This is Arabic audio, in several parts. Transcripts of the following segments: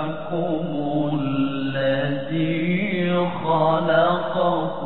ربكم الذي خلقكم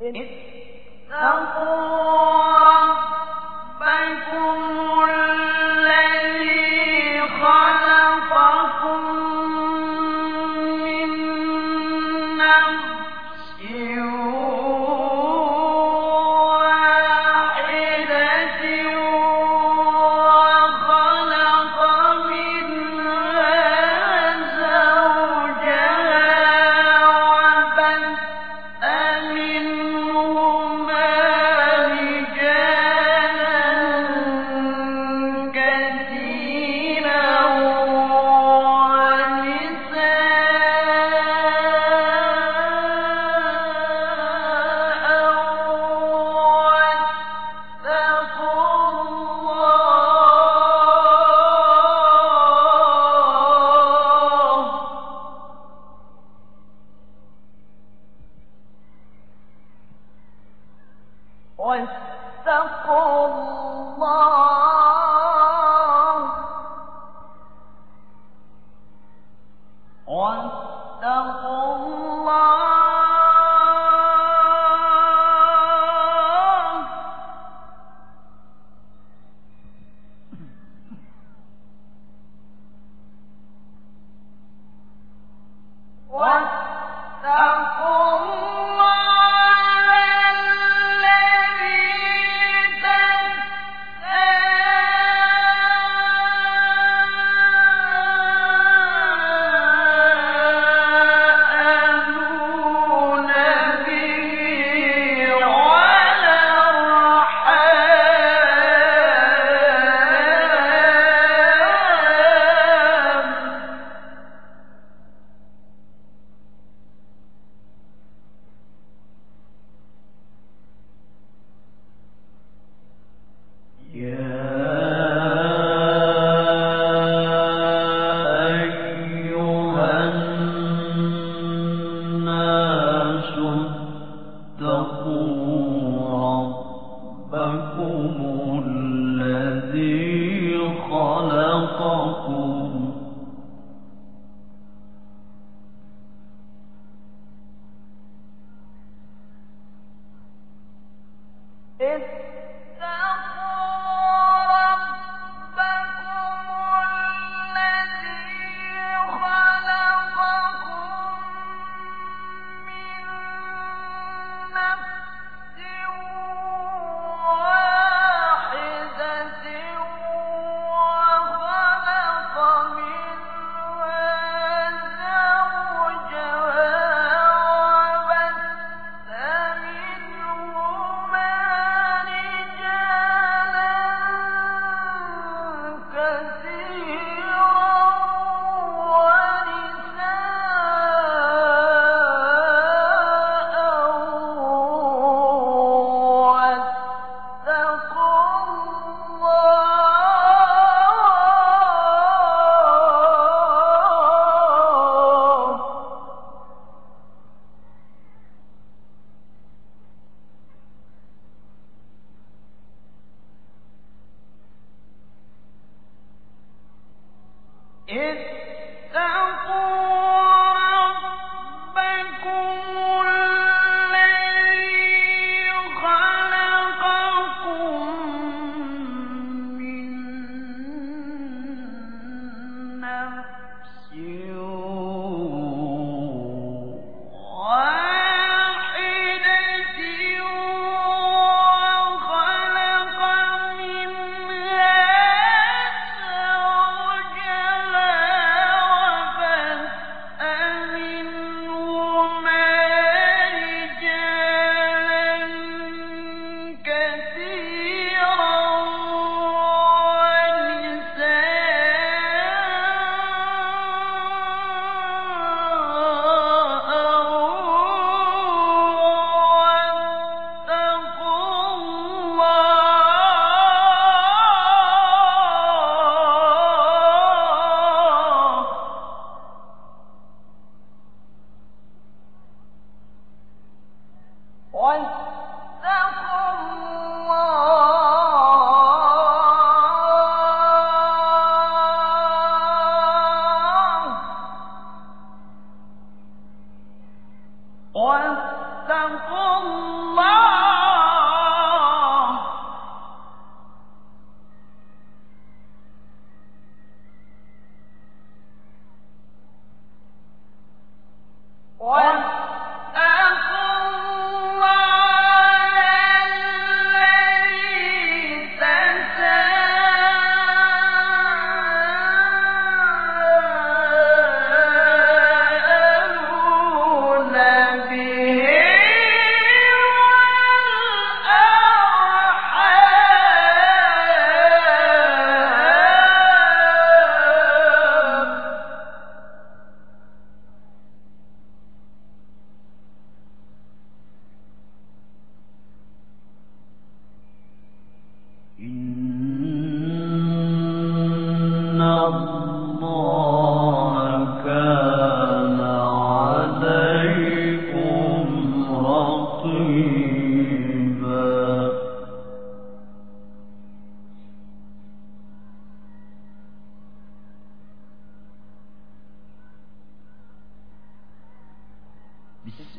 你你当初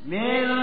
மேலும்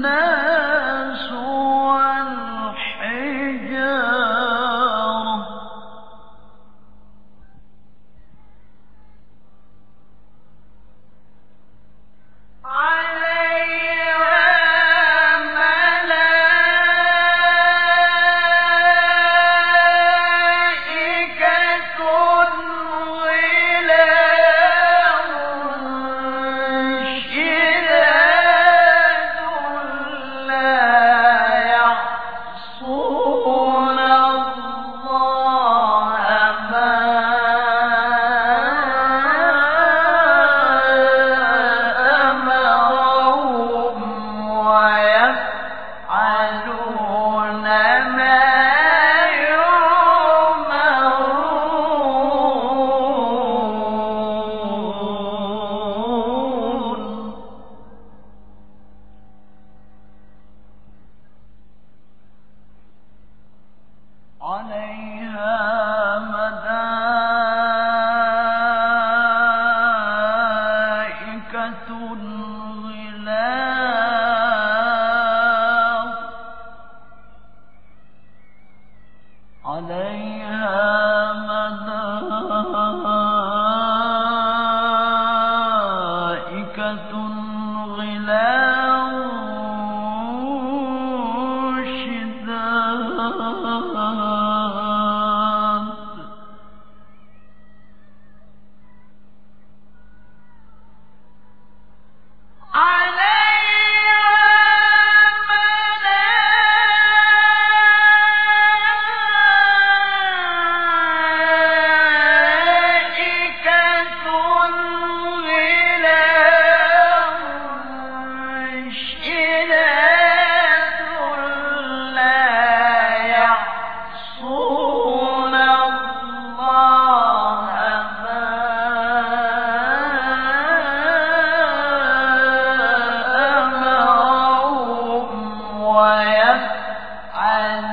مَا ويفعل